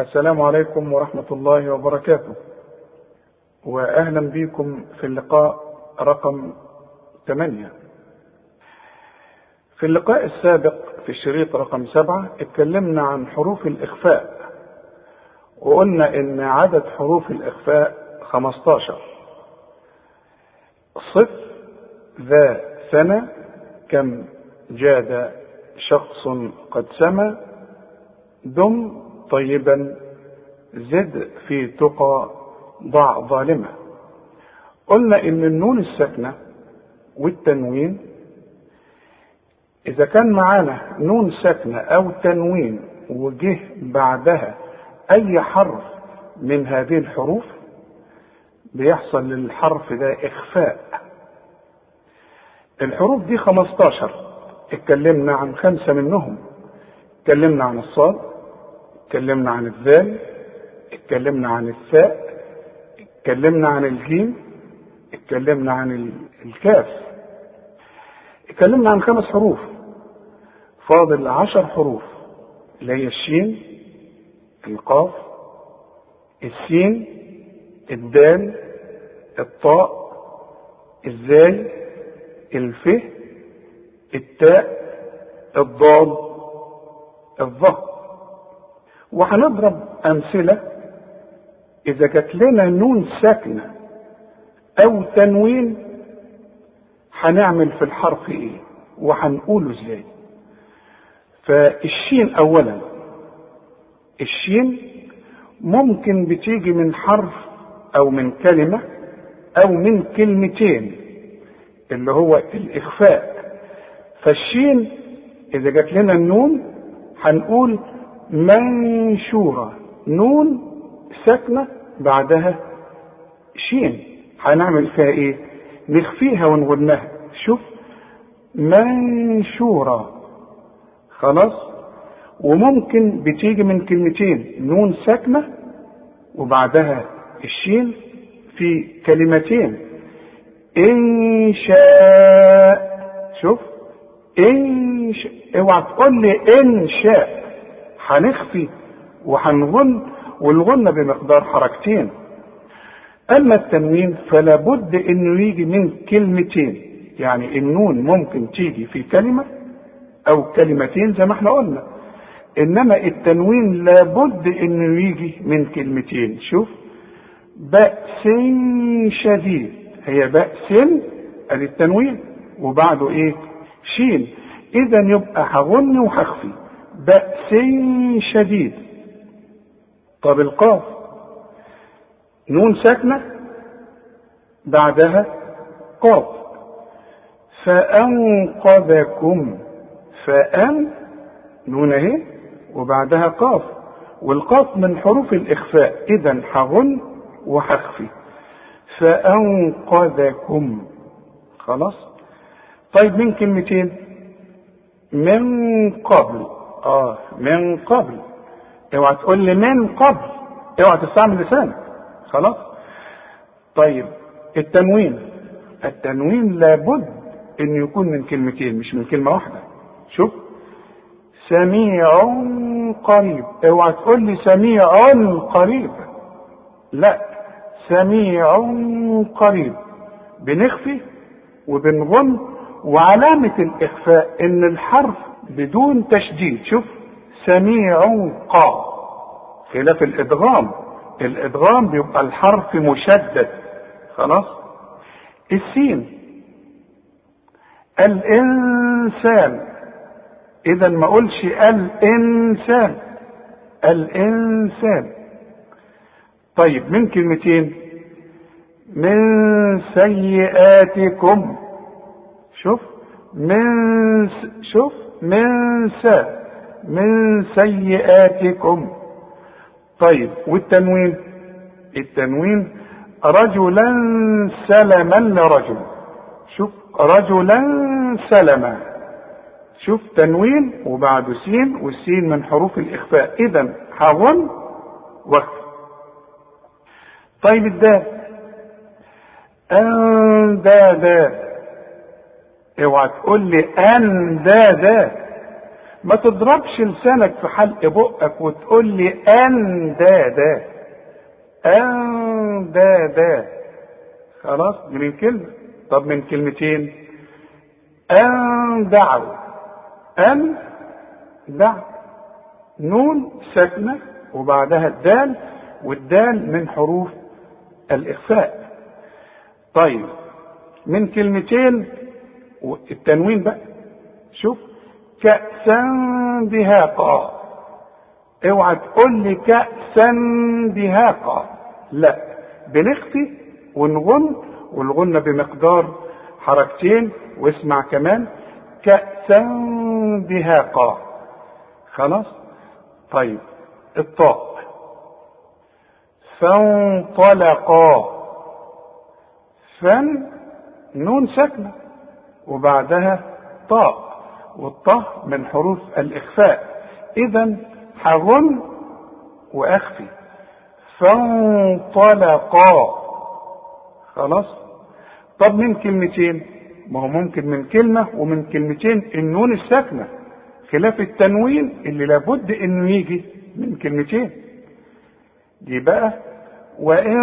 السلام عليكم ورحمة الله وبركاته. وأهلا بكم في اللقاء رقم 8 في اللقاء السابق في الشريط رقم سبعة اتكلمنا عن حروف الإخفاء وقلنا إن عدد حروف الإخفاء 15 صف ذا سنة كم جاد شخص قد سمى دم طيبا زد في تقى ضع ظالمة. قلنا إن النون الساكنة والتنوين إذا كان معانا نون ساكنة أو تنوين وجه بعدها أي حرف من هذه الحروف بيحصل للحرف ده إخفاء. الحروف دي 15 اتكلمنا عن خمسة منهم اتكلمنا عن الصاد اتكلمنا عن الذال اتكلمنا عن الثاء اتكلمنا عن الجيم اتكلمنا عن الكاف. اتكلمنا عن خمس حروف. فاضل عشر حروف اللي هي الشين القاف السين الدال الطاء الزاي الف التاء الضاد الظهر وهنضرب أمثلة إذا جات لنا نون ساكنة أو تنوين هنعمل في الحرف إيه؟ وهنقوله إزاي؟ فالشين أولا الشين ممكن بتيجي من حرف أو من كلمة أو من كلمتين اللي هو الإخفاء. فالشين إذا جات لنا النون هنقول منشورة. نون ساكنة بعدها شين. هنعمل فيها إيه؟ نخفيها ونغنها. شوف منشورة. خلاص؟ وممكن بتيجي من كلمتين نون ساكنة وبعدها الشين في كلمتين. إن شاء. شوف إن شاء. اوعى تقول لي إن شاء. هنخفي وهنغن والغنة بمقدار حركتين. أما التنوين فلا بد إنه يجي من كلمتين يعني النون ممكن تيجي في كلمة أو كلمتين زي ما إحنا قلنا. إنما التنوين لابد إنه يجي من كلمتين. شوف بأس شديد هي بأس التنوين وبعده إيه؟ شين. اذا يبقى هغن وهخفي. بأس شديد. طب القاف. نون ساكنة بعدها قاف. فأنقذكم. فأن نون اهي وبعدها قاف. والقاف من حروف الإخفاء. إذا هغن وهخفي فأنقذكم. خلاص؟ طيب من كلمتين؟ من قبل. آه من قبل. اوعى تقول لي من قبل. اوعى تستعمل لسانك. خلاص. طيب التنوين. التنوين لابد إن يكون من كلمتين مش من كلمة واحدة. شوف. سميع قريب. اوعى تقول لي سميع قريب. لا. سميع قريب. بنخفي وبنغن وعلامة الإخفاء إن الحرف بدون تشديد. شوف سميع قا. خلاف الإدغام. الإدغام بيبقى الحرف مشدد. خلاص؟ السين. الإنسان. إذا ما أقولش الإنسان. الإنسان. طيب من كلمتين؟ من سيئاتكم. شوف من س... شوف. من س من سيئاتكم. طيب والتنوين؟ التنوين رجلا سلما لرجل. شوف رجلا سلما. شوف تنوين وبعده سين والسين من حروف الإخفاء. إذا هغن واخفى طيب الدال. أندادا. اوعى تقول لي أندادا ما تضربش لسانك في حلق بقك وتقول لي ان دا دا ان دا دا خلاص من كلمة. طب من كلمتين. ان دعوا ان دعوا نون ساكنة وبعدها الدال والدال من حروف الإخفاء. طيب من كلمتين التنوين بقى. شوف كأسا دهاقا. اوعى تقول لي كأسا دهاقا. لا بنخفي ونغن والغنة بمقدار حركتين واسمع كمان كأسا دهاقا. خلاص؟ طيب الطاء فانطلقا. فن نون ساكنة. وبعدها طاء والطاء من حروف الإخفاء. إذا حغن وأخفي. فانطلقا. خلاص؟ طب من كلمتين؟ ما هو ممكن من كلمة ومن كلمتين النون الساكنة. خلاف التنوين اللي لابد إنه يجي من كلمتين. دي بقى. وإن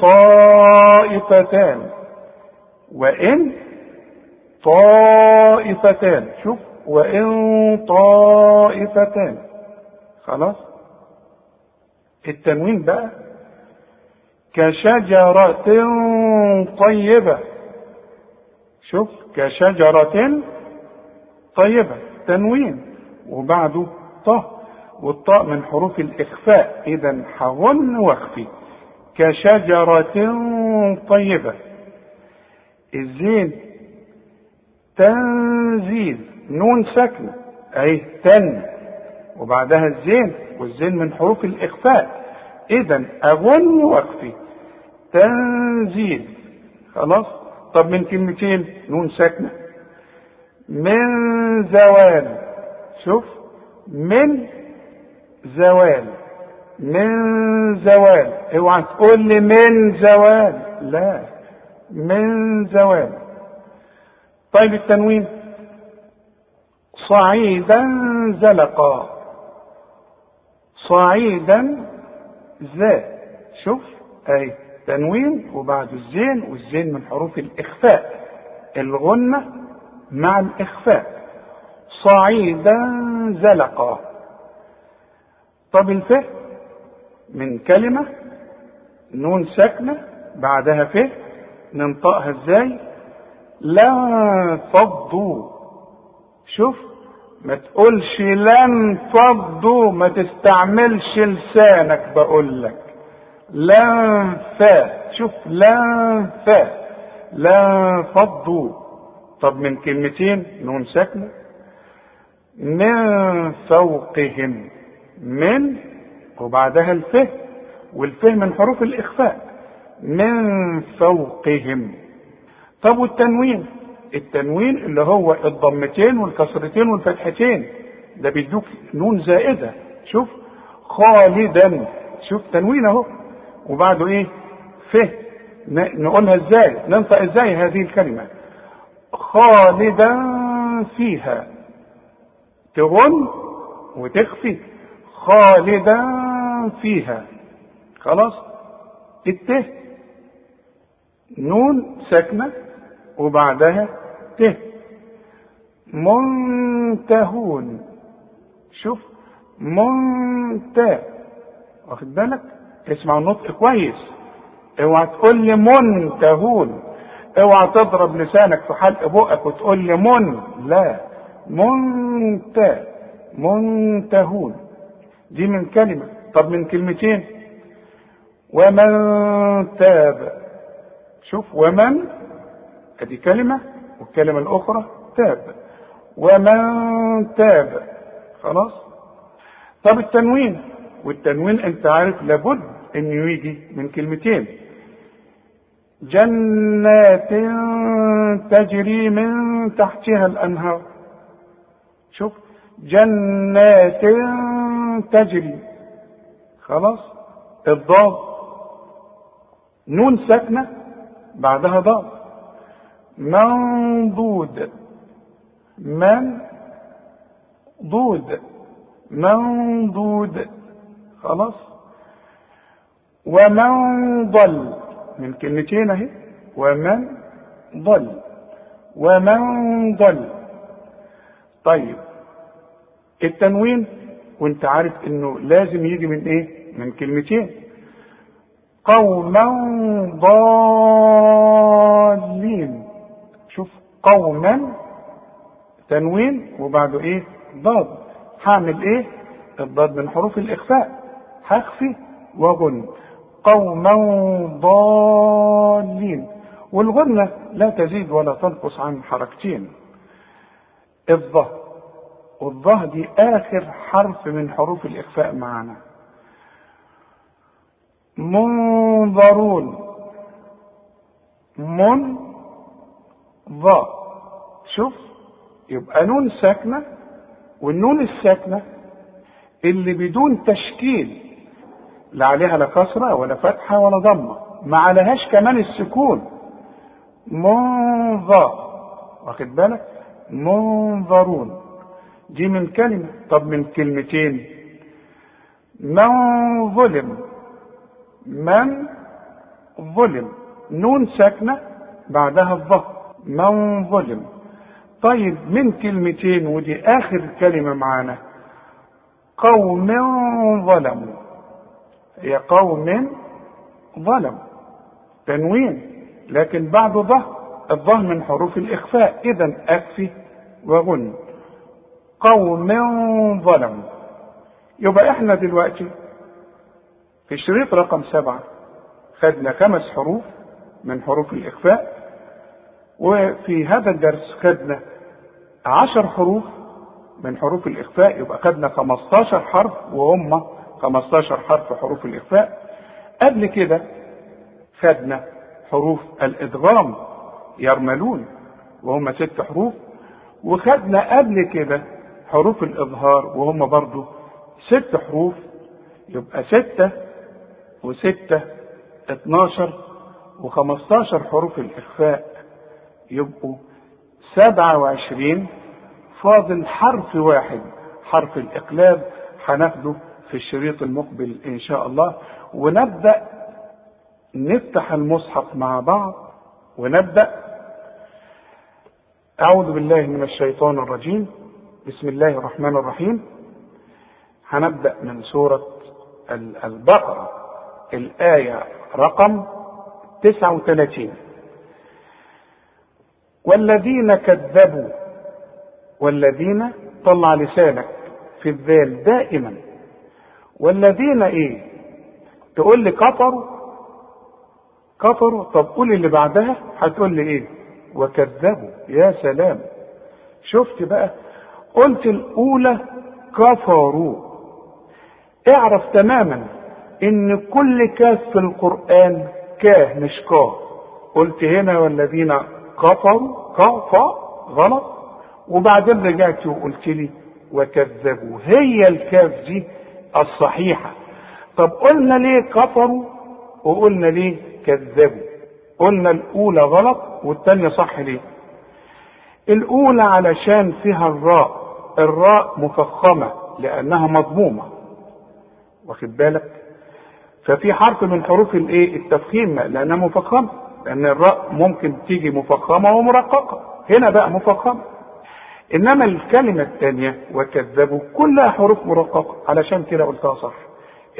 طائفتان. وإن طائفتان. شوف وإن طائفتان. خلاص؟ التنوين بقى. كشجرة طيبة. شوف كشجرة طيبة. تنوين. وبعده طه والطاء من حروف الإخفاء. إذا حغن واخفي. كشجرة طيبة. الزين. تنزيل نون ساكنة أي تن. وبعدها الزين والزين من حروف الإخفاء. إذا أغن وأخفي. تنزيل. خلاص؟ طب من كلمتين نون ساكنة. من زوال. شوف. من زوال. من زوال. اوعى تقول لي من زوال. لا. من زوال. طيب التنوين. صعيدا زلقا. صعيدا ذا شوف أي تنوين وبعد الزين والزين من حروف الإخفاء. الغنة مع الإخفاء. صعيدا زلقا. طب الف من كلمة نون ساكنة بعدها ف ننطقها إزاي؟ لا فضوا شوف ما تقولش لن فضوا ما تستعملش لسانك بقول لك. لن فا شوف لن فا لا فضوا. طب من كلمتين نون ساكنة. من فوقهم من وبعدها الفه والفه من حروف الإخفاء. من فوقهم. طب والتنوين؟ التنوين اللي هو الضمتين والكسرتين والفتحتين. ده بيدوك نون زائدة. شوف خالدا. شوف تنوين اهو. وبعده إيه؟ فه نقولها إزاي؟ ننطق إزاي هذه الكلمة؟ خالدا فيها. تغن وتخفي. خالدا فيها. خلاص؟ الته نون ساكنة. وبعدها ته منتهون. شوف منت. واخد بالك؟ اسمع النطق كويس. اوعى تقول لي منتهون. اوعى تضرب لسانك في حلق بقك وتقول لي من. لا. منت. منتهون. دي من كلمة. طب من كلمتين؟ ومن تاب. شوف ومن ادي كلمة والكلمة الأخرى تاب. ومن تاب خلاص؟ طب التنوين والتنوين أنت عارف لابد انه يجي من كلمتين. جنات تجري من تحتها الأنهار. شوف جنات تجري. خلاص؟ الضاد. نون ساكنة بعدها ضاد. منضود. من ضود. منضود. خلاص. ومن ضل. من كلمتين أهي. ومن ضل. ومن ضل. طيب. التنوين وانت عارف إنه لازم يجي من إيه؟ من كلمتين. قوما ضالين. قوما تنوين وبعده إيه؟ ضاد. هعمل إيه؟ الضاد من حروف الإخفاء. هخفي وغن. قوما ضالين. والغنة لا تزيد ولا تنقص عن حركتين. الضه والضه دي آخر حرف من حروف الإخفاء معنا. منظرون. من ضاء شوف يبقى نون ساكنة والنون الساكنة اللي بدون تشكيل لا عليها لا كسرة ولا فتحة ولا ضمة ما عليهاش كمان السكون. منظر واخد بالك؟ منظرون. دي من كلمة. طب من كلمتين؟ من ظلم. من ظلم. نون ساكنة بعدها الظهر من ظلم. طيب من كلمتين ودي آخر كلمة معانا. قوم ظلموا. هي قوم ظلموا تنوين. لكن بعد ظهر الظهر من حروف الإخفاء. إذا أكفي وغن. قوم ظلموا. يبقى إحنا دلوقتي في الشريط رقم سبعة خدنا خمس حروف من حروف الإخفاء. وفي هذا الدرس خدنا عشر حروف من حروف الإخفاء يبقى خدنا 15 حرف وهم 15 حرف حروف الإخفاء. قبل كده خدنا حروف الإدغام يرملون وهم ست حروف. وخدنا قبل كده حروف الإظهار وهم برضو ست حروف يبقى ستة وستة اتناشر وخمستاشر حروف الإخفاء. يبقوا سبعة وعشرين فاضل حرف واحد حرف الإقلاب هناخده في الشريط المقبل إن شاء الله. ونبدأ نفتح المصحف مع بعض ونبدأ. أعوذ بالله من الشيطان الرجيم. بسم الله الرحمن الرحيم. هنبدأ من سورة البقرة. الآية رقم 39 والذين كذبوا والذين طلع لسانك في الذال دائما. والذين إيه؟ تقول لي كفروا كفروا. طب قول اللي بعدها هتقول لي إيه؟ وكذبوا. يا سلام. شفت بقى؟ قلت الأولى كفروا. اعرف تماما إن كل كاف في القرآن كاه مش كاه. قلت هنا والذين كفروا كفى غلط. وبعدين رجعت وقلت لي وكذبوا. هي الكاف دي الصحيحة. طب قلنا ليه كفروا وقلنا ليه كذبوا؟ قلنا الأولى غلط والتانية صح ليه؟ الأولى علشان فيها الراء. الراء مفخمة لأنها مضمومة. واخد بالك؟ ففي حرف من حروف الإيه؟ التفخيم لأنها مفخمة. لأن الراء ممكن تيجي مفخمة ومرققة. هنا بقى مفخمة. إنما الكلمة الثانية وكذبوا كلها حروف مرققة. علشان كده قلتها صح.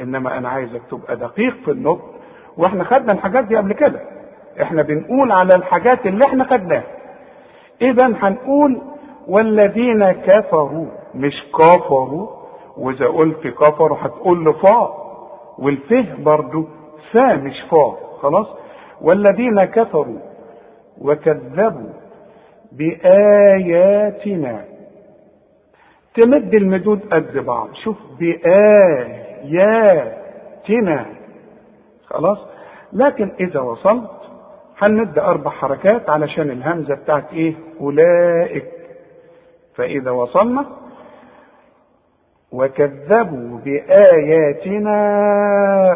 إنما أنا عايزك تبقى دقيق في النطق. وإحنا خدنا الحاجات دي قبل كده. إحنا بنقول على الحاجات اللي إحنا خدناها. اذا هنقول والذين كفروا مش كفروا وإذا قلت كفروا هتقول له فا والفه برضو فا مش فا خلاص؟ والذين كفروا وكذبوا بآياتنا. تمد المدود قد بعض. شوف بآياتنا. خلاص؟ لكن إذا وصلت هنمد أربع حركات علشان الهمزة بتاعت إيه؟ أولئك. فإذا وصلنا وكذبوا بآياتنا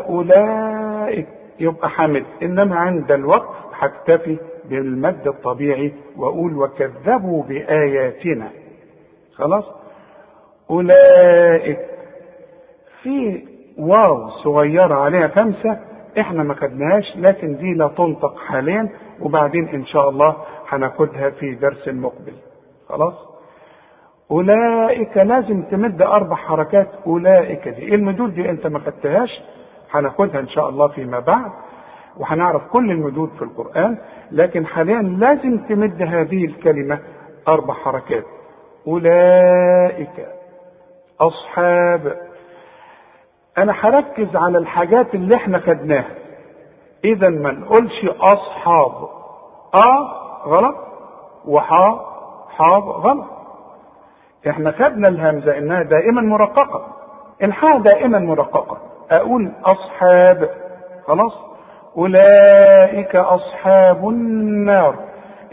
أولئك. يبقى حمد إنما عند الوقف هكتفي بالمد الطبيعي واقول وكذبوا بآياتنا. خلاص؟ أولئك. في واو صغيرة عليها خمسة إحنا ما خدناهاش لكن دي لا تنطق حاليا وبعدين إن شاء الله هناخدها في درس المقبل خلاص؟ أولئك لازم تمد أربع حركات. أولئك دي. إيه المدود دي؟ أنت ما خدتهاش؟ هناخدها إن شاء الله فيما بعد وهنعرف كل المدود في القرآن لكن حاليا لازم تمد هذه الكلمة أربع حركات. أولئك أصحاب. أنا هركز على الحاجات اللي إحنا خدناها. اذا ما نقولش أصحاب. آه غلط. وحا حاب غلط. إحنا خدنا الهمزة إنها دائما مرققة. الحاء دائما مرققة. أقول أصحاب. خلاص؟ أولئك أصحاب النار.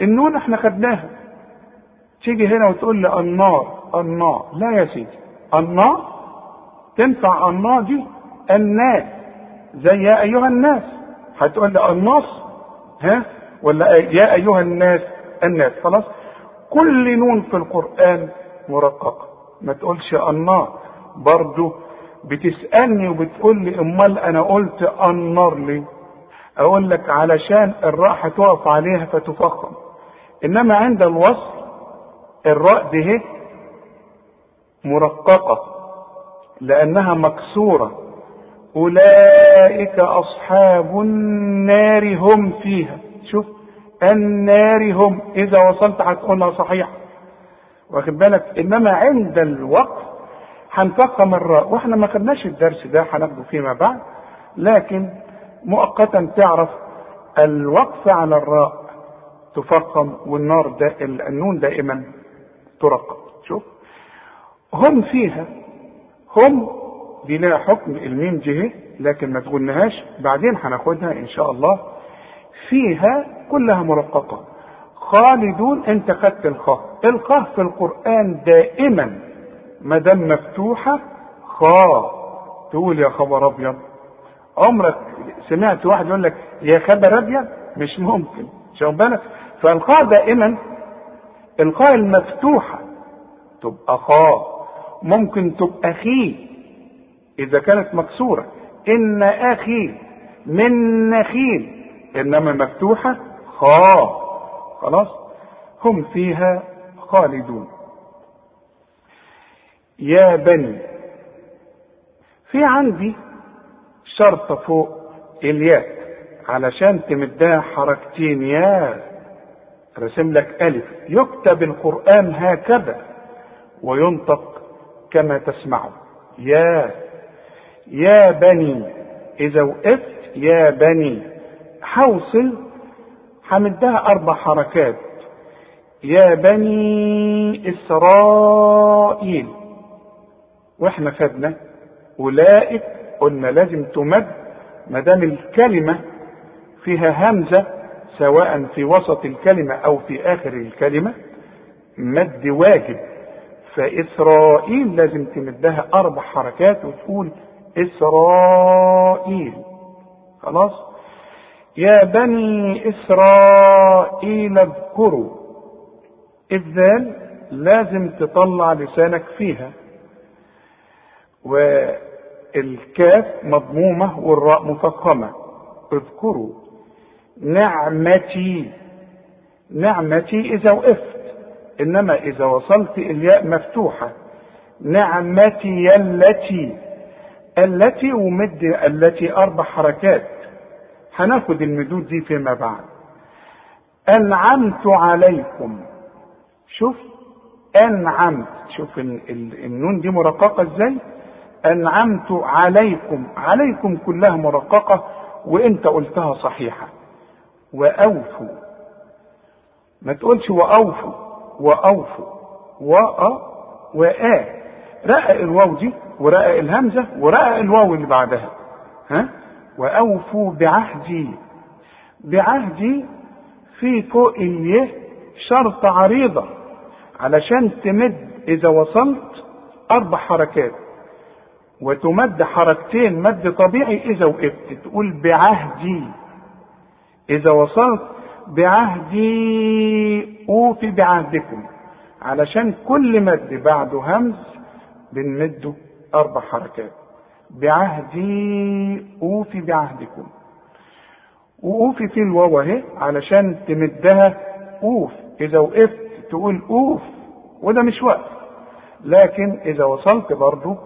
النون إحنا خدناها. تيجي هنا وتقول لي النار النار. لا يا سيدي. النار؟ تنفع النار دي؟ الناس. زي يا أيها الناس. هتقول لي الناس ها؟ ولا يا أيها الناس الناس. خلاص؟ كل نون في القرآن مرققة. ما تقولش النار. برضو بتسألني وبتقول لي أمال أنا قلت النار ليه؟ أقول لك علشان الراء هتقف عليها فتفخم. إنما عند الوصل الراء دي مرققة لأنها مكسورة. أولئك أصحاب النار هم فيها. شوف النار هم. إذا وصلت هتقولها صحيح. واخد بالك؟ إنما عند الوقف هنفخم الراء وإحنا ما خدناش الدرس ده هناخده فيما بعد. لكن مؤقتا تعرف الوقف على الراء تفخم والنار ده النون دائما ترقق شوف. هم فيها هم دي لها حكم الميم جه لكن ما تقولناهاش بعدين هناخدها إن شاء الله. فيها كلها مرققة خالدون أنت خدت الخاء. الخاء في القرآن دائما ما دام مفتوحة خاء تقول يا خبر أبيض. عمرك سمعت واحد يقول لك يا خبر أبيض؟ مش ممكن شوف بالك؟ فالخاء دائما الخاء المفتوحة تبقى خاء ممكن تبقى خي إذا كانت مكسورة. إن أخي من نخيل. إنما مفتوحة خا. خلاص؟ هم فيها خالدون. يا بني في عندي شرطة فوق الياء علشان تمدها حركتين يا رسم لك ألف. يكتب القرآن هكذا وينطق كما تسمعون يا يا بني إذا وقفت يا بني حوصل حمدها أربع حركات. يا بني إسرائيل. وإحنا خدنا أولئك قلنا لازم تمد ما دام الكلمة فيها همزة سواء في وسط الكلمة أو في آخر الكلمة مد واجب. فإسرائيل لازم تمدها أربع حركات وتقول إسرائيل. خلاص؟ يا بني إسرائيل اذكروا. الذال لازم تطلع لسانك فيها. والكاف مضمومة والراء مفخمة. اذكروا نعمتي نعمتي إذا وقفت إنما إذا وصلت الياء مفتوحة. نعمتي التي التي ومد التي أربع حركات. هناخد المدود دي فيما بعد. أنعمت عليكم. شوف أنعمت. شوف النون دي مرققة إزاي؟ أنعمت عليكم عليكم كلها مرققة وإنت قلتها صحيحة. وأوفوا. ما تقولش وأوفوا وأوفوا وأ وآ. رقق الواو دي ورقق الهمزة ورقق الواو اللي بعدها. ها؟ وأوفوا بعهدي. بعهدي في فوق اليه شرط عريضة. علشان تمد إذا وصلت أربع حركات. وتمد حركتين مد طبيعي إذا وقفت. تقول بعهدي. إذا وصلت بعهدي أوفي بعهدكم. علشان كل مد بعده همز بنمده أربع حركات. بعهدي أوفي بعهدكم. وأوفي في الواو أهي علشان تمدها أوف. إذا وقفت تقول أوف وده مش وقف. لكن إذا وصلت برضه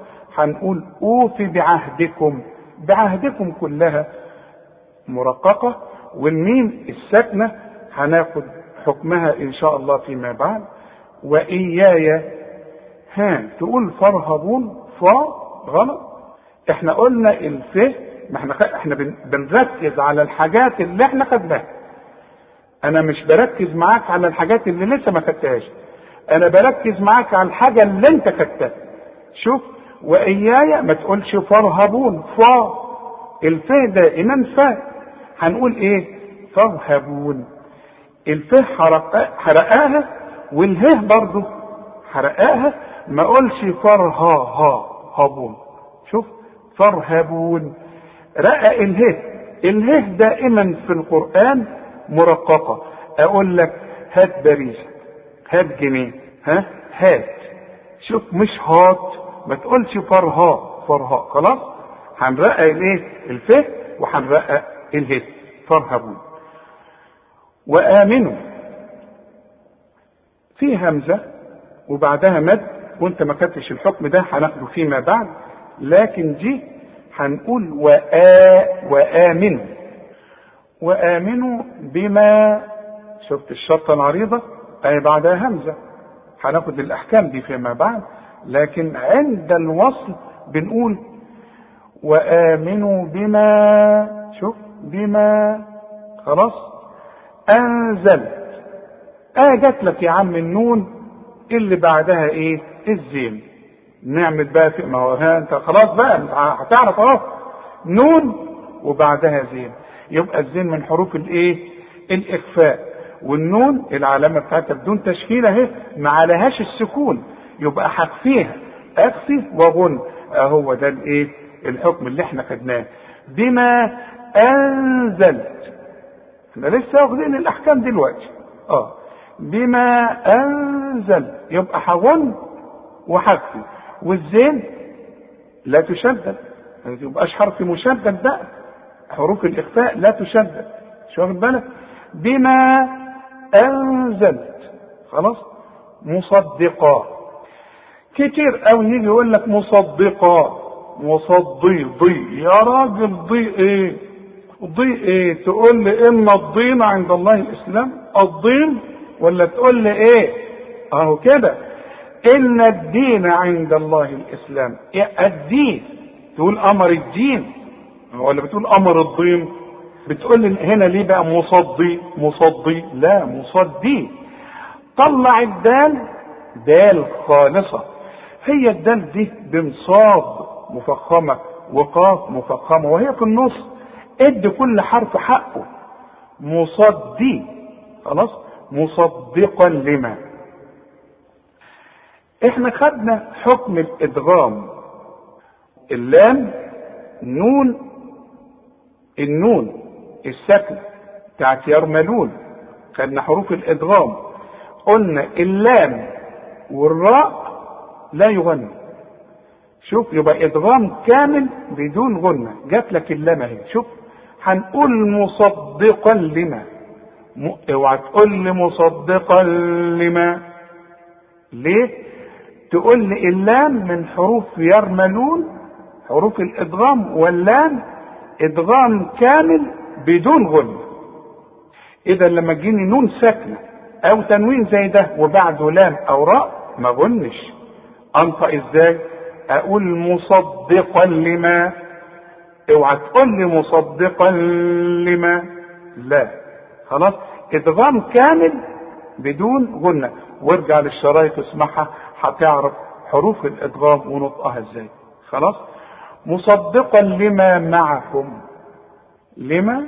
هنقول أوفي بعهدكم بعهدكم كلها مرققة والميم الساكنة هناخد حكمها إن شاء الله فيما بعد. وإياي ها تقول فرهبون فا غلط. إحنا قلنا الف ما إحنا إحنا بنركز على الحاجات اللي إحنا خدناها. أنا مش بركز معاك على الحاجات اللي لسه ما خدتهاش. أنا بركز معاك على الحاجة اللي أنت خدتها. شوف وإياي ما تقولش فرهبون فا. الف دائما فا هنقول إيه؟ فرهبون الف حرقاها والهه برضه حرقاها. ما أقولش فرها ها هابون شوف فرهبون رقق اله اله دائما في القرآن مرققة. أقول لك هات باريزة هات جنيه ها؟ هات. شوف مش هات. ما تقولش فرها فرها خلاص؟ هنرقق الايه؟ الفه وهنرقق اله. فرهبون وآمنوا. في همزة وبعدها مد وانت ما كتبش الحكم ده هناخده فيما بعد. لكن دي هنقول وآ وآمنوا وآمنوا بما شفت الشرطة العريضة؟ أي بعدها همزة. هناخد الأحكام دي فيما بعد. لكن عند الوصل بنقول وآمنوا بما شوف بما خلاص أنزلت آه جات لك يا عم النون اللي بعدها إيه؟ الزين. نعمل بقى في ما هو أنت خلاص بقى هتعرف خلاص نون وبعدها زين. يبقى الزين من حروف الإيه؟ الإخفاء. والنون العلامة بتاعتها بدون تشكيل أهي ما عليهاش السكون. يبقى هخفيها اخفي وغن. اهو ده الإيه؟ الحكم اللي إحنا خدناه. بما انزلت إحنا لسه واخدين الأحكام دلوقتي. آه. بما أنزل. يبقى هغن وهخفي والزين لا تشدد. ما تبقاش حرف مشدد بقى. حروف الإخفاء لا تشدد. شو واخد بالك؟ بما أنزلت. خلاص؟ مصدقا كتير قوي يجي يقول لك مصدقا مصدي ضي يا راجل ضي إيه؟ ضي إيه؟ تقول لي إن الضين عند الله الإسلام الضين ولا تقول لي إيه؟ أهو كده. إن الدين عند الله الإسلام. الدين. تقول أمر الدين. ولا بتقول أمر الدين بتقول هنا ليه بقى مصدي؟ مصدي. لا مصدي. طلع الدال. دال خالصة. هي الدال دي بمصاد مفخمة وقاف مفخمة وهي في النص ادي كل حرف حقه. مصدي خلاص؟ مصدقا لما؟ إحنا خدنا حكم الادغام. اللام نون النون السكن بتاعت يرملون. خدنا حروف الادغام. قلنا اللام والراء لا يغنى شوف يبقى إدغام كامل بدون غنى. جات لك اللام أهي. شوف هنقول مصدقا لما. اوعى تقول لي مصدقا لما. ليه؟ تقول لي اللام من حروف يرملون حروف الإدغام واللام إدغام كامل بدون غن إذا لما تجيني نون ساكنة أو تنوين زي ده وبعده لام أو راء ما غنش. انطق إزاي؟ أقول مصدقا لما؟ أوعى تقول لي مصدقا لما؟ لا. خلاص؟ إدغام كامل بدون غنه وارجع للشرايط اسمعها هتعرف حروف الإدغام ونطقها إزاي. خلاص؟ مصدقا لما معكم. لما؟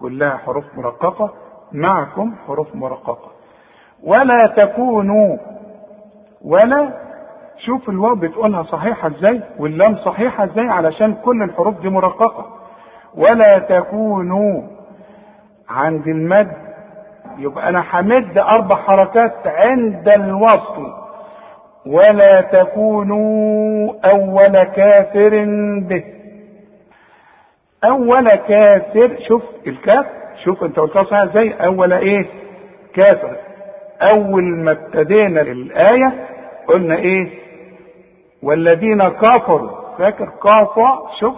كلها حروف مرققة. معكم حروف مرققة. ولا تكونوا ولا شوف الواو بتقولها صحيحة إزاي واللام صحيحة إزاي علشان كل الحروف دي مرققة. ولا تكونوا عند المد يبقى أنا همد أربع حركات عند الوصل. ولا تكونوا أول كافر به. أول كافر شوف الكاف شوف أنت قلتها صحيح إزاي؟ أول إيه؟ كافر. أول ما ابتدينا الآية قلنا إيه؟ والذين كفروا فاكر كافة؟ شوف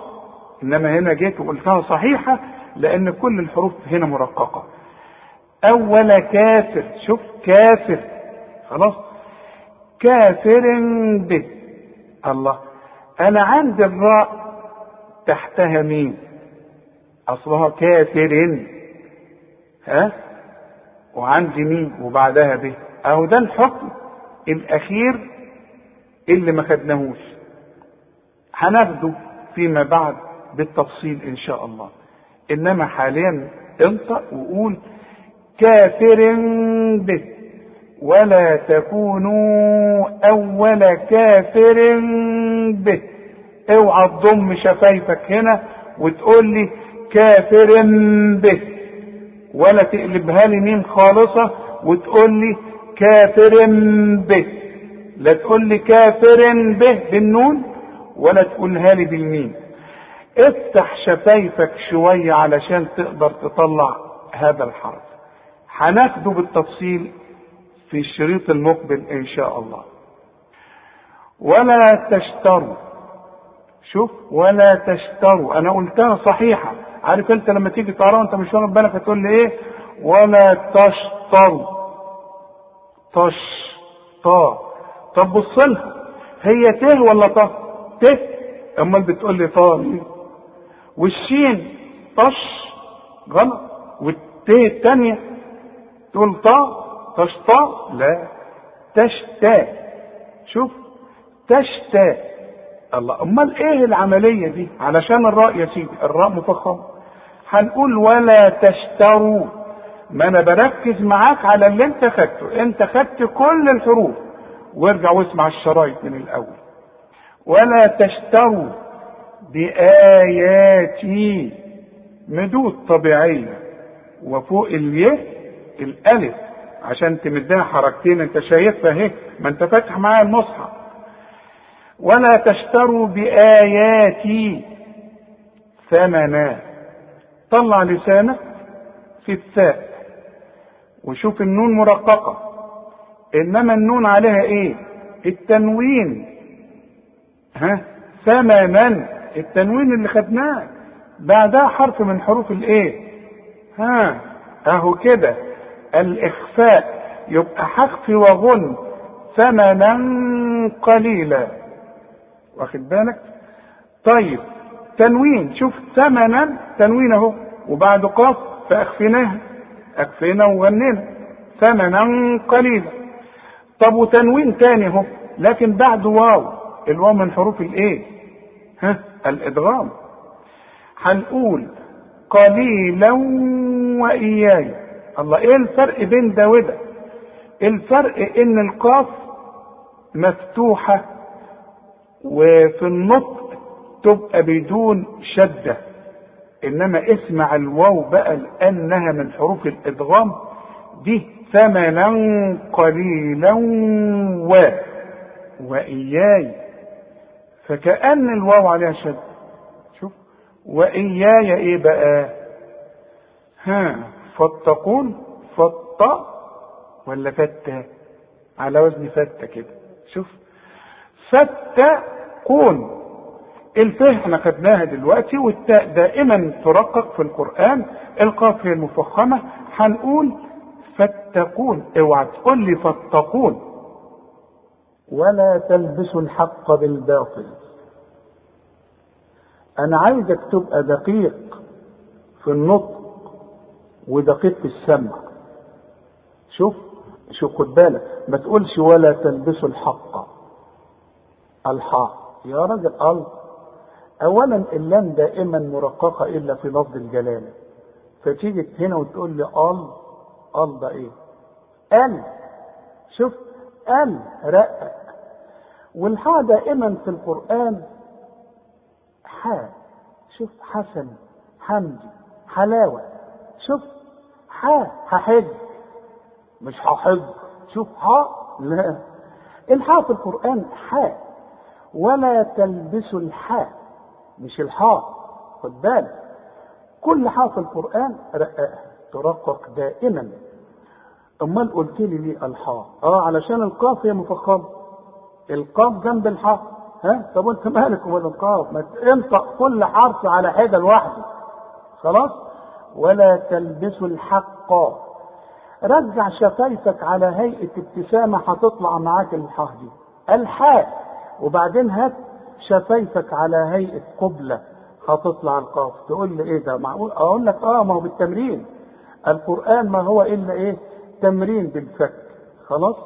إنما هنا جيت وقلتها صحيحة لأن كل الحروف هنا مرققة. أول كافر شوف كافر. خلاص؟ كافر به. الله. أنا عندي الراء تحتها مين؟ أصلها كافر. ها؟ وعندي مين؟ وبعدها به. أهو ده الحكم. الأخير اللي ما خدناهوش. هناخده فيما بعد بالتفصيل إن شاء الله. إنما حاليا انطق وقول كافر به. ولا تكونوا أول كافر به. اوعى تضم شفايفك هنا وتقول لي كافر به. ولا تقلبها لي ميم خالصة وتقول لي كافر به. لا تقول لي كافر به بالنون ولا تقولها لي بالميم. افتح شفايفك شوية علشان تقدر تطلع هذا الحرف. هناخده بالتفصيل في الشريط المقبل إن شاء الله. ولا تشتروا. شوف ولا تشتروا. أنا قلتها صحيحة. عارف أنت لما تيجي تقراها انت مش واخد بالك هتقول لي إيه؟ ولا تشتروا. تش طب بص لها. هي ت ولا ط ت أمال بتقول لي طا ليه والشين طش. غلط. والت الثانية تقول طا تشطا لا. تشتا شوف. تشتا الله. أمال إيه العملية دي؟ علشان الراء يا سيدي. الراء مفخم. هنقول ولا تشتروا. ما أنا بركز معاك على اللي أنت خدته. أنت خدت كل الحروف. وارجع واسمع الشرايط من الأول. ولا تشتروا بآياتي مدود طبيعية وفوق اليه الألف عشان تمدها حركتين. انت شايفها اهي ما انت فاتح معايا المصحف. ولا تشتروا بآياتي ثمنا طلع لسانك في الثاء وشوف النون مرققة. إنما النون عليها إيه؟ التنوين. ها؟ ثمنا التنوين اللي خدناه. بعدها حرف من حروف الإيه؟ ها؟ أهو كده. الإخفاء. يبقى حخفي وغن. ثمنا قليلا. واخد بالك؟ طيب. تنوين. شوف ثمنا تنوين أهو. وبعد قاف فأخفيناها. أخفينا وغنينا. ثمنا قليلا. طب وتنوين تاني اهو. لكن بعد واو الواو من حروف الايه؟ ها الادغام. هنقول قليلا وإياي. الله إيه الفرق بين ده وده؟ الفرق إن القاف مفتوحة وفي النطق تبقى بدون شدة. إنما اسمع الواو بقى لأنها من حروف الادغام. دي ثمنا قليلا و وإياي. فكأن الواو عليها شدة شوف. وإياي إيه بقى؟ ها فاتقون فط ولا فتة على وزن فتة كده. شوف. فتقون الفه إحنا خدناها دلوقتي والتاء دائما ترقق في القرآن. القاف هي المفخمة. هنقول فاتقون. اوعى تقول لي فاتقون. ولا تلبسوا الحق بالباطل. أنا عايزك تبقى دقيق في النطق ودقيق في السمع. شوف شوف خد بالك. ما تقولش ولا تلبسوا الحق. الحق يا راجل ال اولا اللام دائما مرققه إلا في لفظ الجلالة. فتيجي هنا وتقول لي ال ال ده إيه؟ ال شوف ال رقق والحاء دائما في القرآن حاء شوف حسن حمدي حلاوة. شوف ح هحج مش هحج شوف ح لا. الحاء في القرآن حاء ولا تلبسوا الحاء مش الحاء خد بالك كل حاء في القرآن رقاقة ترقق دائما. أمال قلت لي ليه الحاء؟ آه علشان القاف هي مفخمة. القاف جنب الحاء. ها؟ طب وانت مالك ومال القاف؟ ما انطق كل حرف على حدة لوحده. خلاص؟ ولا تلبسوا الحق. رجع شفايفك على هيئة ابتسامة هتطلع معاك الحاء دي. الحاء. وبعدين هات شفايفك على هيئة قبلة هتطلع القاف. تقول لي إيه ده؟ معقول؟ أقول لك آه ما هو بالتمرين. القرآن ما هو إلا إيه؟ تمرين بالفك خلاص؟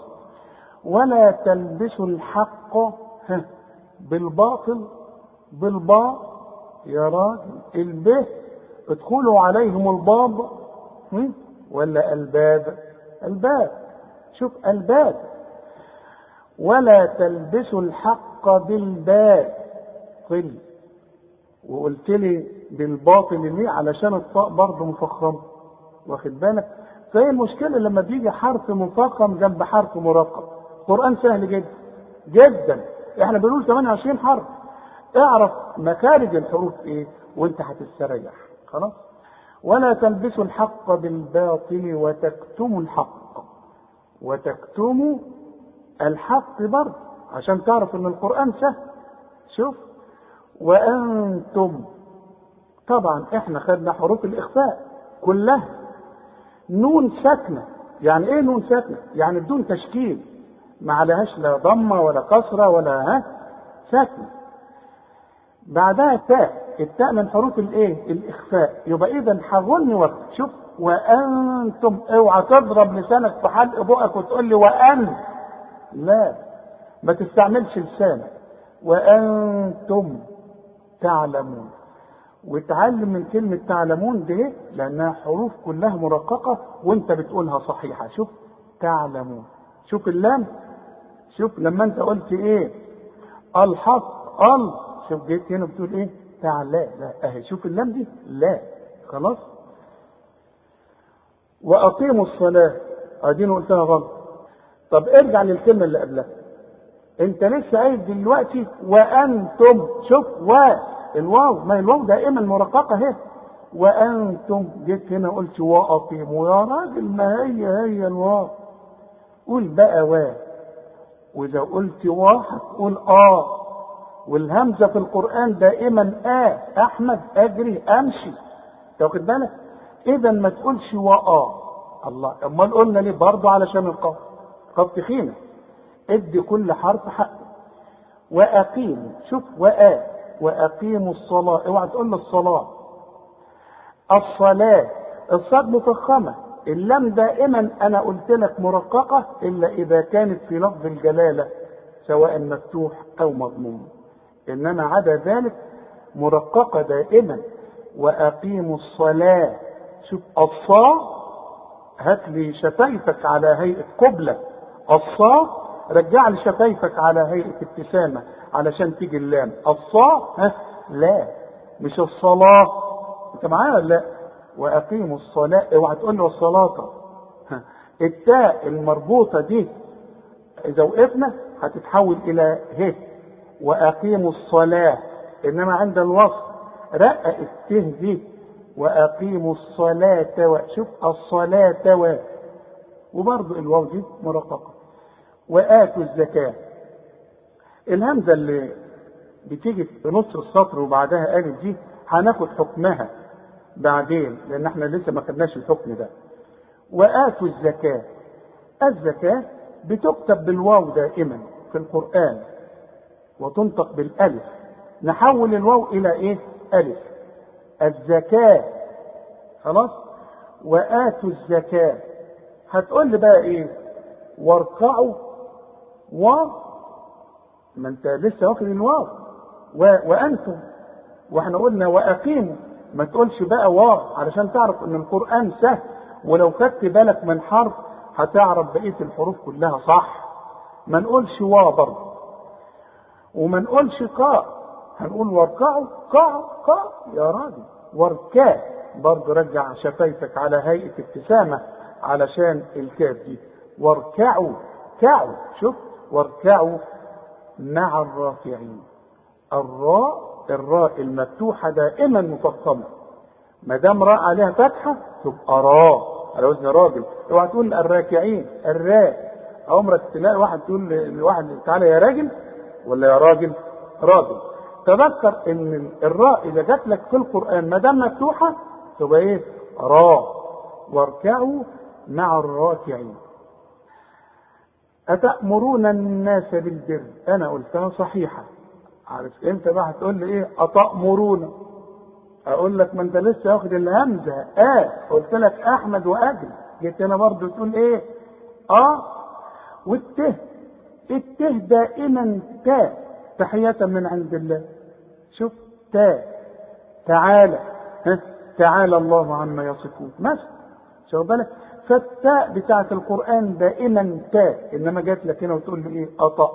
ولا تلبسوا الحق بالباطل بالباء يا راجل الب ادخلوا عليهم الباب ولا الباب؟ الباب. شوف الباب. ولا تلبسوا الحق بالباطل. وقلت لي بالباطل ليه؟ علشان الطاء برضه مفخمه واخد بالك؟ فهي المشكلة لما بيجي حرف مفخم جنب حرف مرقق القرآن سهل جدا. جدا. إحنا بنقول 28 حرف. اعرف مخارج الحروف إيه؟ وانت هتستريح خلاص؟ ولا تلبسوا الحق بالباطل وتكتموا الحق. وتكتموا الحق برضه. عشان تعرف إن القرآن سهل. شوف. وأنتم. طبعا إحنا خدنا حروف الإخفاء كلها. نون ساكنة. يعني إيه نون ساكنة؟ يعني بدون تشكيل. ما عليهاش لا ضمة ولا كسرة ولا ها. ساكنة. بعدها تاء التاء من حروف الإيه؟ الإخفاء. يبقى إذا حغني وقت شوف وأنتم أوعى تضرب لسانك في حلق بقك وتقول لي وأن. لا. ما تستعملش لسانك. وأنتم تعلمون. وتعلم من كلمة تعلمون دي لأنها حروف كلها مرققة وأنت بتقولها صحيحة. شوف تعلمون. شوف اللام. شوف لما أنت قلت إيه؟ الحق ال. شوف جيت هنا بتقول إيه؟ تعالى لا أهي. شوف اللام دي لا. خلاص؟ وأقيموا الصلاة. أدينا قلتها غلط. طب ارجع للكلمة اللي قبلها. أنت لسه قايل دلوقتي وأنتم. شوف و. الواو ما الواو دائما مرققه اهي وأنتم جيت هنا قلت وأقيموا يا راجل ما هي هي الواو. قول بقى وا وإذا قلت وا هتقول آه. والهمزة في القرآن دائما آه أحمد أجري أمشي. تاخد بالك؟ اذا ما تقولش واه الله أمال قلنا ليه؟ برضه علشان القاف. قاف تخينة. ادي كل حرف حقه. واقيموا شوف وآ. وأقيموا الصلاة. اوعى تقول الصلاة. الصلاة الصاد مفخمة. اللام دائما أنا قلت لك مرققة إلا إذا كانت في لفظ الجلالة سواء مفتوح أو مضموم. إنما عدا ذلك مرققة دائما. وأقيموا الصلاة. شوف الصا هات لي شفايفك على هيئة قبلة. الصا رجع لي شفايفك على هيئة ابتسامة علشان تيجي اللام. الصا ها؟ لا. مش الصلاة. انت معايا ولا لا؟ وأقيموا الصلاة. اوعى تقول له الصلاه. التاء المربوطة دي اذا وقفنا هتتحول إلى ه. وأقيموا الصلاة. إنما عند الوصف رقق الته دي وأقيموا الصلاة و... شوف الصلاة و وبرضه الواو دي مرققة. وآتوا الزكاة. الهمزة اللي بتيجي في نص السطر وبعدها الف دي هناخد حكمها بعدين لأن إحنا لسه ما خدناش الحكم ده. وآتوا الزكاة. الزكاة بتكتب بالواو دائما في القرآن وتنطق بالألف. نحول الواو إلى إيه؟ ألف. الزكاة. خلاص؟ وآتوا الزكاة. هتقول لي بقى إيه؟ واركعوا و ما انت لسه واخد الواو و... وأنتم وإحنا قلنا وأقيموا. ما تقولش بقى واو علشان تعرف إن القرآن سهل. ولو خدت بالك من حرف هتعرف بقية الحروف كلها صح. ما نقولش وا برضه. وما نقولش قاء. هنقول واركعوا قاع قاع يا راجل واركع. برضه رجع شفايفك على هيئة ابتسامة علشان الكاف دي. واركعوا كعوا. شوف. واركعوا مع الراكعين الراء الراء المفتوحة دائما مفخمة ما دام راء عليها فتحة تبقى راء. على وزن راجل. اوعى تقول الراكعين الراء. عمرك تلاقي واحد تقول لواحد تعالى يا راجل ولا يا راجل؟ راجل. تذكر إن الراء إذا جات لك في القرآن ما دام مفتوحة تبقى إيه؟ راء. واركعوا مع الراكعين. أتأمرون الناس بالبر؟ أنا قلتها صحيحة. عارف أنت بقى هتقول لي إيه؟ أتأمرون. أقول لك ما أنت لسه واخد الهمزة. آه قلت لك أحمد وأجل. جيت أنا برضه تقول إيه؟ آه والته الته دائما تاء تحية من عند الله. شوف تاء تعالى. ها؟ تعالى الله عما يصفون. مثلا شوف بالك؟ فالتاء بتاعة القرآن دائما تاء إنما جات لك هنا وتقول لي إيه؟ أطأ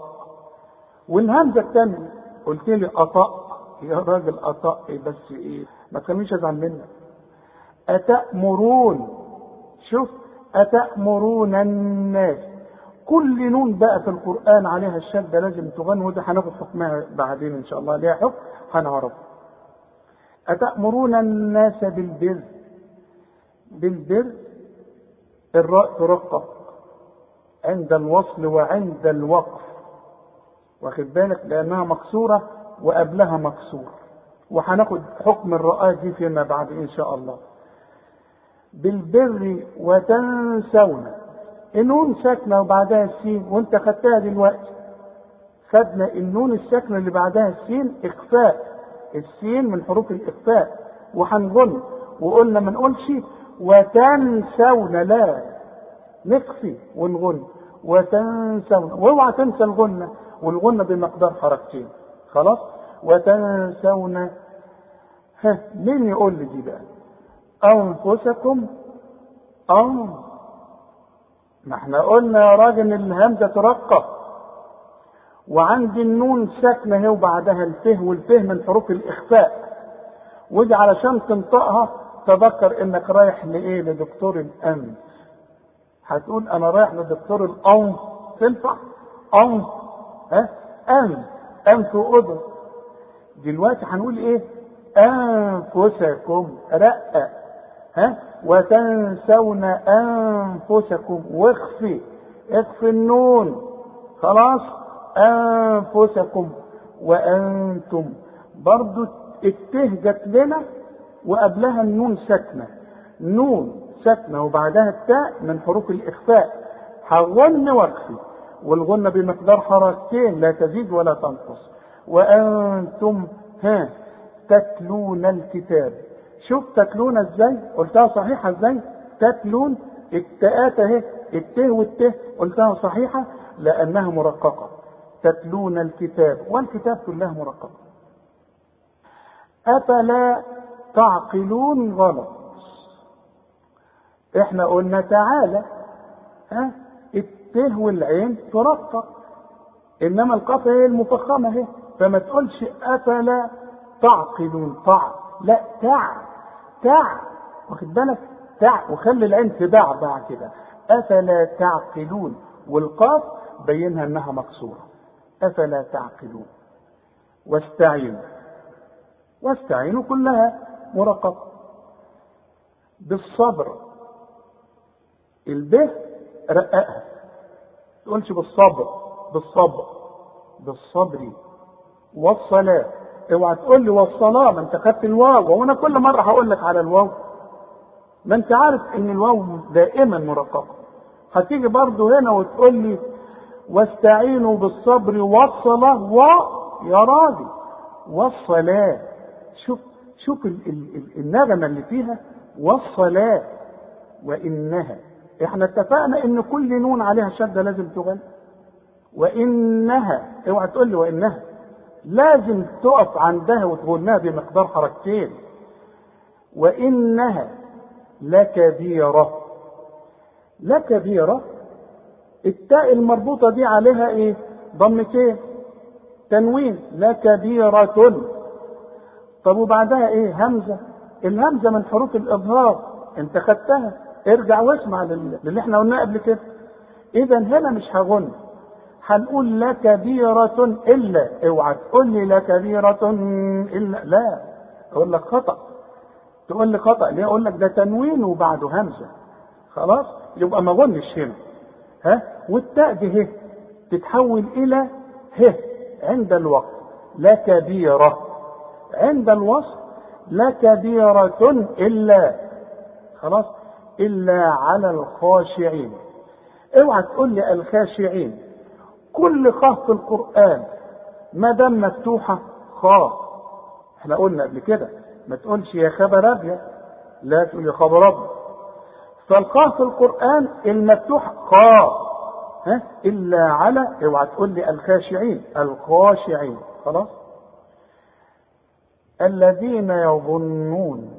والهمزة الثانية قلت لي أطأ يا راجل أطأ إيه بس إيه؟ ما تخلينيش أزعل منك. أتأمرون؟ شوف أتأمرون الناس. كل نون بقى في القرآن عليها الشدة لازم تغن وده هناخد حكمها بعدين إن شاء الله. ليها حكم هنعرفه أتأمرون الناس بالبر. بالبر؟ الراء ترقق عند الوصل وعند الوقف. واخد بالك؟ لأنها مكسورة وقبلها مكسور. وهناخد حكم الراء دي فيما بعد إن شاء الله. بالبر وتنسون. النون ساكنة وبعدها السين وإنت خدتها دلوقتي. خدنا النون الساكنة اللي بعدها السين إخفاء. السين من حروف الإخفاء. وهنغن وقلنا ما نقولش وتنسون لا. نخفي ونغن وتنسون. واوعى تنسى الغنة والغنة بمقدار حركتين. خلاص؟ وتنسون. ها مين يقول لي دي بقى؟ أنفسكم. أن ما إحنا قلنا يا راجل الهمزة ترقق وعندي النون ساكنة هي وبعدها الفه والفه من حروف الإخفاء. ودي علشان تنطقها تذكر إنك رايح لإيه؟ لدكتور الانف هتقول أنا رايح لدكتور الانف تنفع؟ انف ها؟ انف انف واذن دلوقتي هنقول إيه؟ أنفسكم. رقق ها؟ وتنسون أنفسكم. واخفي. اخفي النون. خلاص؟ أنفسكم. وأنتم. برضو الته جت لنا وقبلها النون ساكنة. نون ساكنة وبعدها التاء من حروف الإخفاء. هغن واخفي والغنة بمقدار حركتين لا تزيد ولا تنقص. وأنتم ها تتلون الكتاب. شوف تتلون إزاي؟ قلتها صحيحة إزاي؟ تتلون. التاءات أهي. الته والته قلتها صحيحة؟ لأنها مرققة. تتلون الكتاب. والكتاب كلها مرققة. أفلا تعقلون غلط. إحنا قلنا تعالى ها الته والعين ترقق إنما القاف هي المفخمة أهي. فما تقولش أفلا تعقلون طع لا تع تع. واخد بالك؟ تع. وخلي العين تبعبع كده. أفلا تعقلون. والقاف بينها إنها مكسورة. أفلا تعقلون. واستعينوا. واستعينوا كلها. مرققة بالصبر. الب رققها. تقولش بالصبر بالصبر بالصبر. والصلاة. اوعى تقول لي والصلاة ما انت خدت الواو. وأنا كل مرة هقول لك على الواو. ما انت عارف ان الواو دائما مرققة. هتيجي برضو هنا وتقول لي واستعينوا بالصبر والصلاة. و يا راجل والصلاة. شوف شوف ال ال ال النغمة اللي فيها والصلاة وإنها. إحنا اتفقنا إن كل نون عليها شدة لازم تغنى وإنها اوعى تقول لي وإنها. لازم تقف عندها وتغناها بمقدار حركتين. وإنها لكبيرة. لكبيرة. التاء المربوطة دي عليها إيه؟ ضمتين. تنوين. لكبيرة. طب وبعدها إيه؟ همزة. الهمزة من حروف الإظهار أنت خدتها. ارجع واسمع لل- للي إحنا قلناه قبل كده. اذا هنا مش هغن. هنقول لكبيرة إلا. أوعى تقول لي لكبيرة إلا. لا. أقول لك خطأ. تقول لي خطأ. ليه؟ أقول لك ده تنوين وبعده همزة. خلاص؟ يبقى ما غنش هنا. ها؟ والتاء دي تتحول إلى ه. عند الوقت. لكبيرة عند الوصف لكبيرة إلا خلاص إلا على الخاشعين. اوعى تقول لي الخاشعين. كل خاء في القرآن ما دام مفتوحة خاء إحنا قلنا قبل كده ما تقولش يا خبر أبيض لا تقول يا خبر أبيض. فالخاء في القرآن المفتوح خاء ها؟ إلا على اوعى تقول لي الخاشعين الخاشعين خلاص. الذين يظنون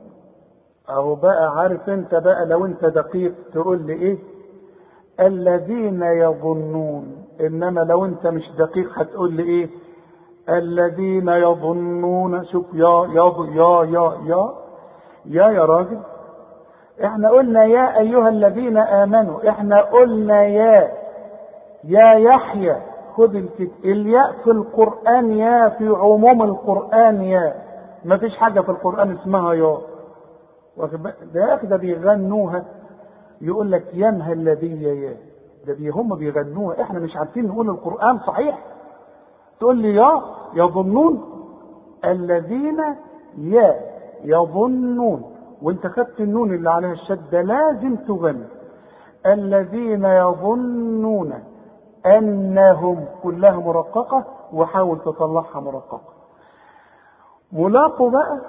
أو بقى عارف أنت بقى لو أنت دقيق تقول لي إيه؟ الذين يظنون إنما لو أنت مش دقيق هتقول لي إيه؟ الذين يظنون شوف يا يا يا يا يا يا يا راجل. إحنا قلنا يا أيها الذين آمنوا إحنا قلنا يا يا يحيى خد. الياء في القرآن يا في عموم القرآن يا. ما فيش حاجة في القرآن اسمها يا. ده ده بيغنوها. يقول لك ينهى الذي يا ده بي هم بيغنوها. إحنا مش عارفين نقول القرآن صحيح. تقول لي يا يظنون الذين يا يظنون. وانت خدت النون اللي عليها الشده لازم تغني. الذين يظنون أنهم كلها مرققة وحاول تطلعها مرققة. ملاقوا بقى.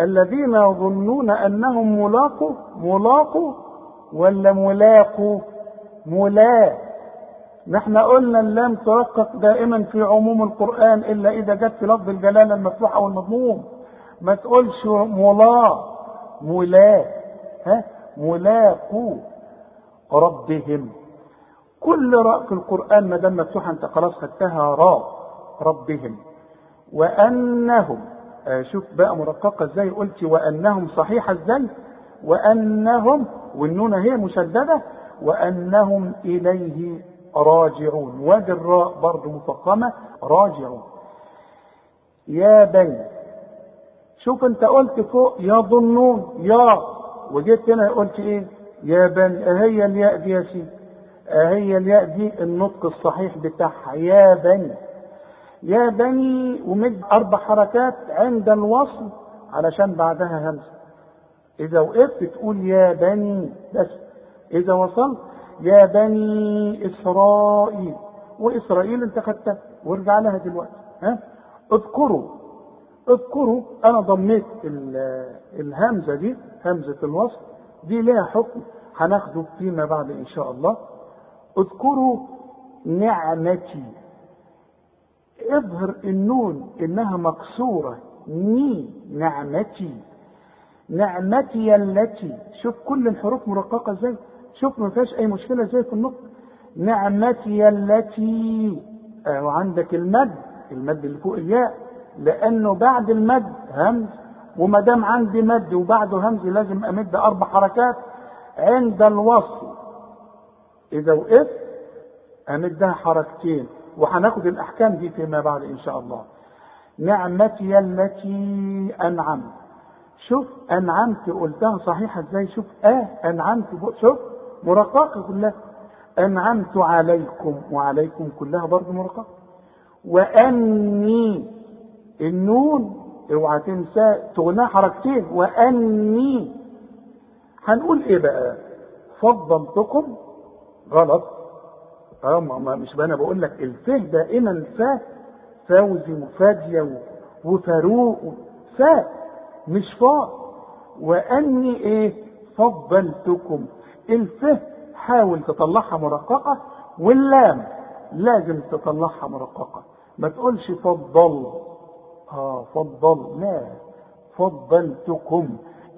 الذين يظنون أنهم ملاقوا ملاقوا ولا ملاقوا؟ ملا. نحن قلنا اللام ترقق دائما في عموم القرآن إلا إذا جت في لفظ الجلالة المفتوح أو المضموم ما تقولش ملا ملا. ها؟ ملاقوا. ربهم. كل راء في القرآن ما دام مفتوحة أنت خلاص خدتها راء. ربهم. وأنهم شوف بقى مرققة إزاي قلت وأنهم صحيحة إزاي وأنهم والنون هي مشددة وأنهم إليه راجعون وادي الراء برضه مفخمة راجعون. يا بني شوف أنت قلت فوق يظنون يا وجيت هنا قلت إيه؟ يا بني أهي الياء دي يا سيدي أهي الياء دي النطق الصحيح بتاعها يا بني. يا بني ومد أربع حركات عند الوصل علشان بعدها همزه إذا وقفت تقول يا بني بس. إذا وصلت يا بني إسرائيل. وإسرائيل أنت خدتها وارجع لها دلوقتي. ها؟ اذكروا. اذكروا أنا ضميت الهمزة دي همزة الوصل. دي لها حكم هناخده فيما بعد إن شاء الله. اذكروا نعمتي. اظهر النون إنها مكسوره ني نعمتي. نعمتي التي. شوف كل الحروف مرققة إزاي شوف ما فيهاش أي مشكلة زي في النطق. نعمتي التي. آه وعندك المد. المد اللي فوق الياء. لأنه بعد المد همز. وما دام عندي مد وبعده همز لازم أمد أربع حركات. عند الوصل. إذا وقفت أمدها حركتين. وهناخد الأحكام دي فيما بعد إن شاء الله. نعمتي التي أنعمت. شوف أنعمت قلتها صحيحة إزاي؟ شوف آه أنعمت شوف مرققه كلها. أنعمت عليكم وعليكم كلها برضه مرققه وأني النون اوعى تنسى تغناها حركتين. وأني. هنقول إيه بقى؟ فضلتكم غلط. آه ما مش أنا بقول لك الفه دائما فا فوزي وفاديه وفاروق فا مش فاء. وأني إيه؟ فضلتكم. الفه حاول تطلعها مرققة واللام لازم تطلعها مرققة. ما تقولش فضل. آه فضل. لا. فضلتكم.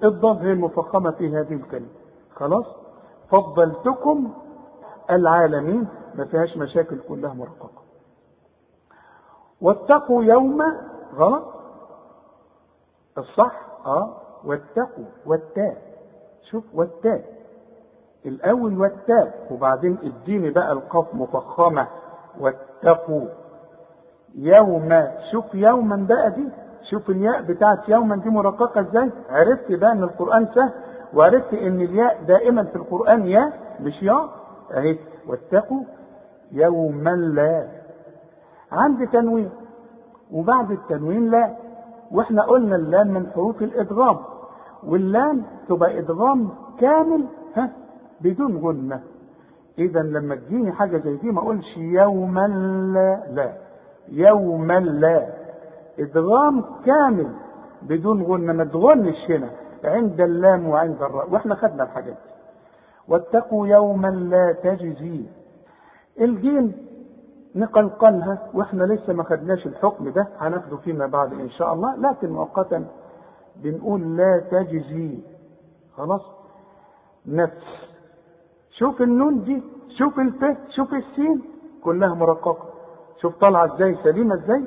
الضاد هي المفخمة في هذه الكلمة. خلاص؟ فضلتكم العالمين. ما فيهاش مشاكل كلها مرققة. واتقوا يوم غلط. الصح آه. واتقوا والتاء شوف والتاء الأول والتاء وبعدين اديني بقى القاف مفخمة. واتقوا يوم شوف يوما بقى دي. شوف الياء بتاعت يوما دي مرققة إزاي؟ عرفت بقى إن القرآن سهل وعرفت إن الياء دائما في القرآن ياء مش ياء. أهي. واتقوا يوما لا. عندي تنوين وبعد التنوين لا. وإحنا قلنا اللام من حروف الادغام واللام تبقى ادغام كامل ها بدون غنة. إذا لما تجيني حاجة زي دي ما أقولش يوما لا لا. يوما لا. ادغام كامل بدون غنة. ما تغنش هنا. عند اللام وعند الراء. وإحنا خدنا الحاجات دي. واتقوا يوما لا تجزي. الجيم نقلقلها وإحنا لسه ما خدناش الحكم ده هناخده فيما بعد إن شاء الله. لكن مؤقتا بنقول لا تجزي. خلاص؟ نفس. شوف النون دي شوف الف شوف السين كلها مرققة. شوف طالعة إزاي سليمة إزاي؟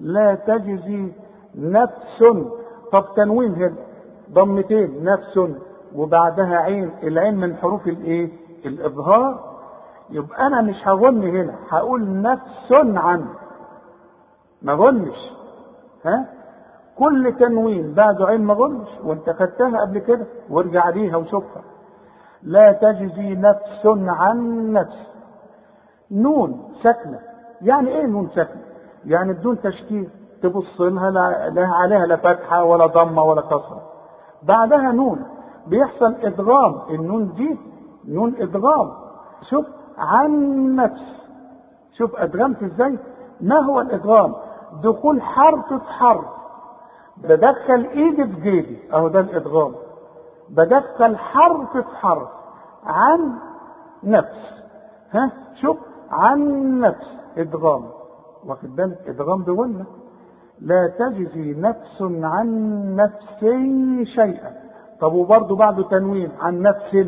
لا تجزي. نفس. طب تنوين هنا. ضمتين. نفس. وبعدها عين. العين من حروف الإيه؟ الإظهار. يبقى أنا مش هغن هنا هقول نفس عن ما غنش ها؟ كل تنوين بعده عين ما غنش وانت خدتها قبل كده وارجع ليها وشوفها. لا تجزي نفس عن نفس. نون ساكنة. يعني إيه نون ساكنة؟ يعني بدون تشكيل تبص لها لا عليها لا فتحة ولا ضمة ولا كسرة. بعدها نون. بيحصل إدغام. النون دي نون إدغام. شوف عن نفس شوف أدغمت إزاي؟ ما هو الإدغام؟ دخول حرف في حرف بدخل ايدي في جيبي أهو ده الإدغام. بدخل حرف في حرف عن نفس. ها؟ شوف عن نفس. إدغام. واخد بالك إدغام بغنة لا تجزي نفس عن نفس شيئا. طب وبرضه بعده تنوين. عن نفس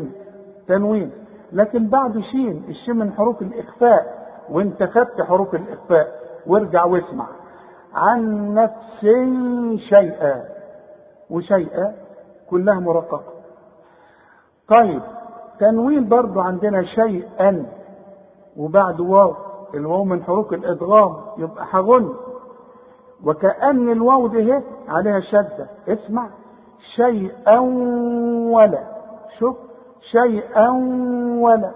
تنوين. لكن بعد شين الشين من حروف الإخفاء وانت خدت حروف الإخفاء وارجع واسمع. عن نفس شيئا وشيئا كلها مرققة. طيب تنوين برضو عندنا شيئا وبعد واو الواو من حروف الإدغام يبقى هغن وكأن الواو دي عليها شدة اسمع. شيئا ولا شوف. شيئا ولا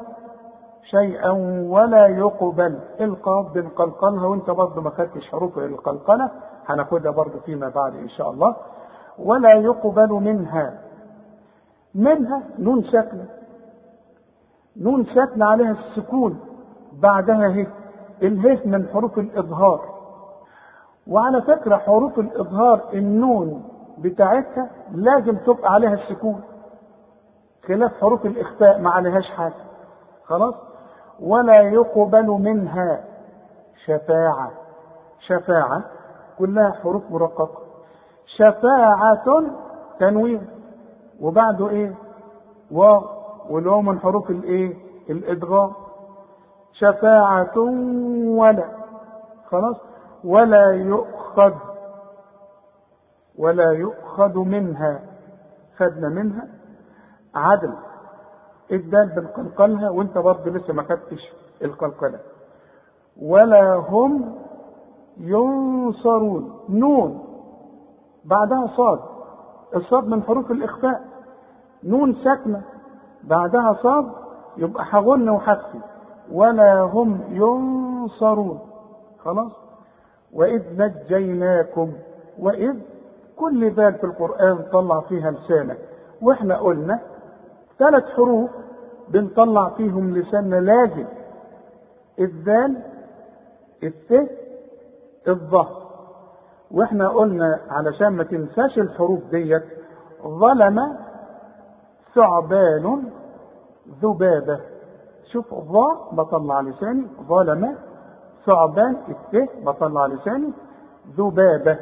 شيئا ولا يقبل. القاف بنقلقلها وانت برضه ما خدتش حروف القلقلة هناخدها برضه فيما بعد إن شاء الله. ولا يقبل منها. منها نون ساكنة. نون ساكنة عليها السكون. بعدها هي اله من حروف الإظهار. وعلى فكرة حروف الإظهار النون بتاعتها لازم تبقى عليها السكون. خلاف حروف الإخفاء ما عليهاش حاجة. خلاص؟ ولا يقبل منها شفاعة. شفاعة كلها حروف مرققة. شفاعة تنوين. وبعده إيه؟ واو. والواو من حروف الإيه؟ الإدغام. شفاعة ولا. خلاص؟ ولا يؤخذ. ولا يؤخذ منها. خدنا منها. عدل الدال بنقلقلها وانت برضه لسه ما خدتش القلقله ولا هم ينصرون. نون. بعدها صاد. الصاد من حروف الإخفاء. نون ساكنة. بعدها صاد. يبقى هغن وحذفي. ولا هم ينصرون. خلاص؟ وإذ نجيناكم. وإذ كل بال في القرآن طلع فيها لسانك. وإحنا قلنا ثلاث حروف بنطلع فيهم لساننا لازم. الذال الت الظهر وإحنا قلنا علشان ما تنساش الحروف ديت ظلم ثعبان ذبابة. شوف ظا بطلع لساني ظلم ثعبان الت بطلع لساني ذبابة.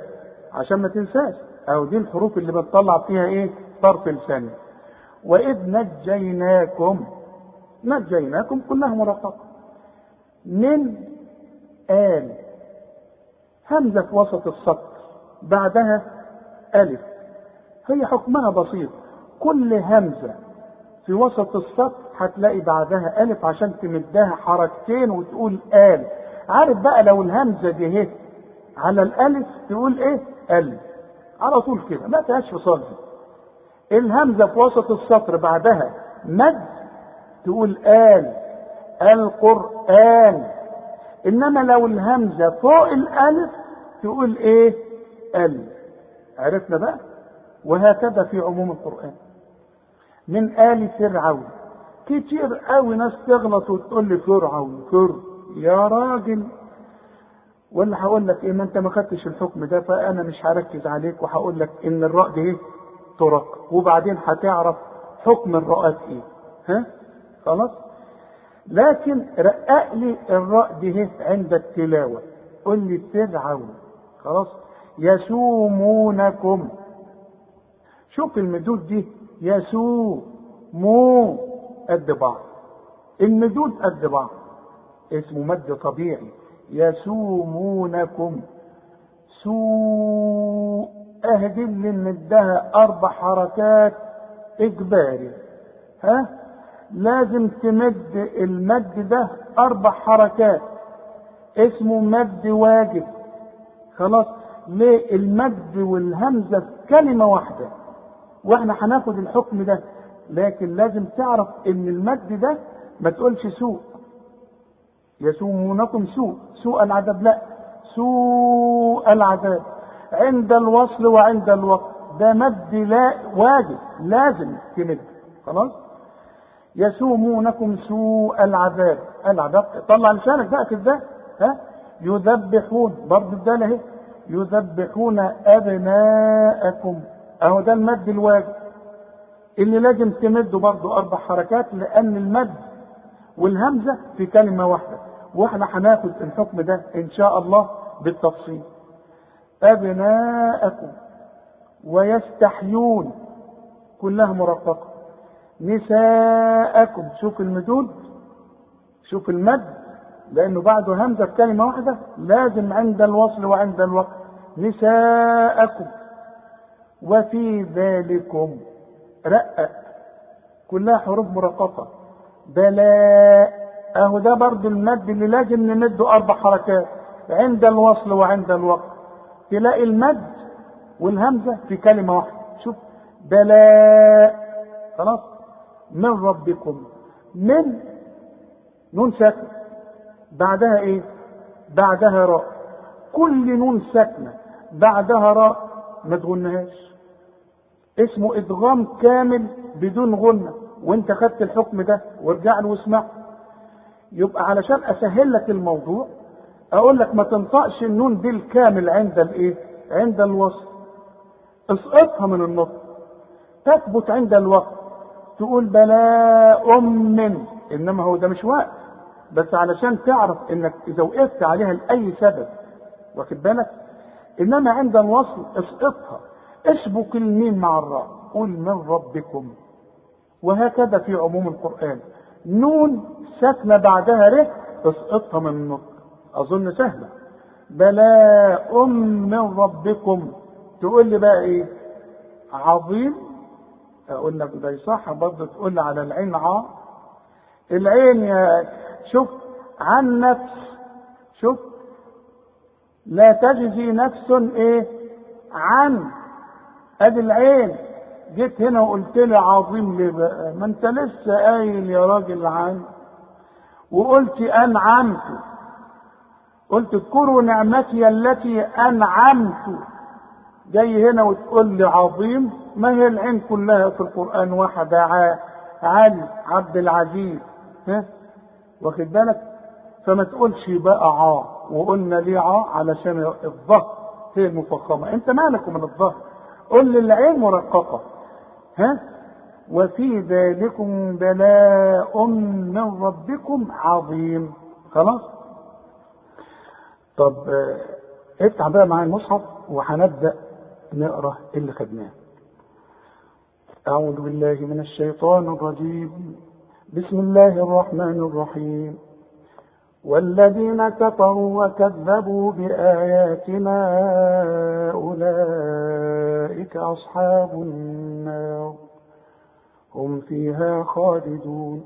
عشان ما تنساش. أو دي الحروف اللي بتطلع فيها إيه؟ طرف لساني. وإذ نجيناكم نجيناكم كلها مرققة من آل همزة في وسط السطر بعدها ألف. هي حكمها بسيط. كل همزة في وسط السطر هتلاقي بعدها ألف عشان تمدها حركتين وتقول آل. عارف بقى لو الهمزة دي اهي على الألف تقول إيه؟ ألف. على طول كده ما فيهاش فصال دي الهمزة في وسط السطر بعدها مد تقول آل القرآن. إنما لو الهمزة فوق الألف تقول إيه؟ ال. عرفنا بقى؟ وهكذا في عموم القرآن. من آل فرعون. كتير قوي ناس تغلط وتقول لي فرعون فر. يا راجل. ولا هقول لك إيه ما أنت ما خدتش الحكم ده فأنا مش هركز عليك وهقول لك إن الراء إيه؟ ترك وبعدين هتعرف حكم الراءات إيه. ها؟ خلاص؟ لكن رقق لي الراء دي عند التلاوة. قل لي فرعون خلاص؟ يسومونكم. شوف المدود دي؟ يسو مو قد بعض. المدود قد بعض. اسمه مد طبيعي. يسومونكم. سوء. اهدي اللي مدها أربع حركات إجباري. ها؟ لازم تمد المد ده أربع حركات. اسمه مد واجب. خلاص؟ ليه المد والهمزة في كلمة واحدة؟ وإحنا هناخد الحكم ده. لكن لازم تعرف إن المد ده ما تقولش سوء. يسومونكم سوء. سوء العذاب. لا. سوء العذاب. عند الوصل وعند الوقت. ده مد لا واجب لازم تمد. خلاص؟ يسومونكم سوء العذاب. العذاب طلع لسانك بقى كده. ها؟ يذبحون. برضه الدالة اهي يذبحون أبناءكم. أهو ده المد الواجب. اللي لازم تمده برضه أربع حركات لأن المد والهمزة في كلمة واحدة. وإحنا هناخد الحكم ده إن شاء الله بالتفصيل. أبناءكم ويستحيون كلها مرققه نساءكم شوف المدود شوف المد لأنه بعده همزة في كلمة واحدة لازم عند الوصل وعند الوقت. نساءكم وفي ذلكم رقق كلها حروف مرققة. بلاء أهو ده برضو المد اللي لازم نمده أربع حركات عند الوصل وعند الوقت. تلاقي المد والهمزة في كلمة واحدة. شوف بلاء. خلاص؟ من ربكم؟ من نون ساكنة. بعدها إيه؟ بعدها راء. كل نون ساكنة. بعدها راء. ما تغنهاش. اسمه إدغام كامل بدون غنة. وانت خدت الحكم ده وارجع له واسمع يبقى علشان أسهل لك الموضوع أقول لك ما تنطقش النون دي الكامل عند الإيه؟ عند الوصل اسقطها من النطق. تثبت عند الوقت. تقول بلاء من إنما هو ده مش وقت. بس علشان تعرف إنك إذا وقفت عليها لأي سبب واخد بالك؟ إنما عند الوصل اسقطها. اسبك الميم مع الراء. قل من ربكم. وهكذا في عموم القرآن. نون ساكنة بعدها ر اسقطها من النطق. أظن سهلة. بلاء من ربكم. تقول لي بقى إيه؟ عظيم. أقول لك ده صح برضه تقول على العين ع العين يا شوف عن نفس. شوف لا تجزي نفس إيه؟ عن. أدي العين. جيت هنا وقلت لي عظيم ليه بقى؟ ما أنت لسه قايل يا راجل عن. وقلت أنعمت. قلت اذكروا نعمتي التي أنعمت. جاي هنا وتقول لي عظيم ما هي العين كلها في القرآن واحدة؟ علي عبد العزيز. ها؟ واخد بالك؟ فما تقولش بقى عا وقلنا ليه عا؟ علشان الظهر هي المفخمة. انت مالك من الظهر؟ قل لي العين مرققة. ها؟ وفي ذلكم بلاء من ربكم عظيم. خلاص؟ طب افتح بقى معايا المصحف وهنبدأ نقرأ اللي خدناه. أعوذ بالله من الشيطان الرجيم. بسم الله الرحمن الرحيم. والذين كفروا وكذبوا بآياتنا أولئك أصحاب النار. هم فيها خالدون.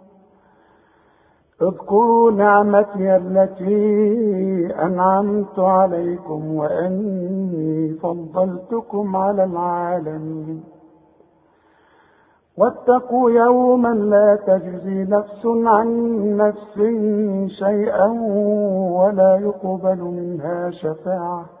اذكروا نعمتي التي أنعمت عليكم وأني فضلتكم على العالمين. واتقوا يوما لا تجزي نفس عن نفس شيئا ولا يقبل منها شفاعة.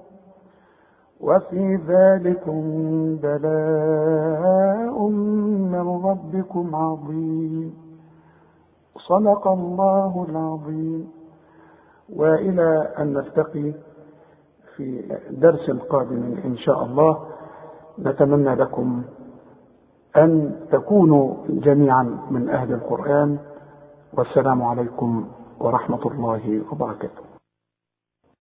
وفي ذلكم بلاء من ربكم عظيم. صدق الله العظيم. وإلى أن نلتقي في درس قادم إن شاء الله. نتمنى لكم أن تكونوا جميعا من أهل القرآن. والسلام عليكم ورحمة الله وبركاته.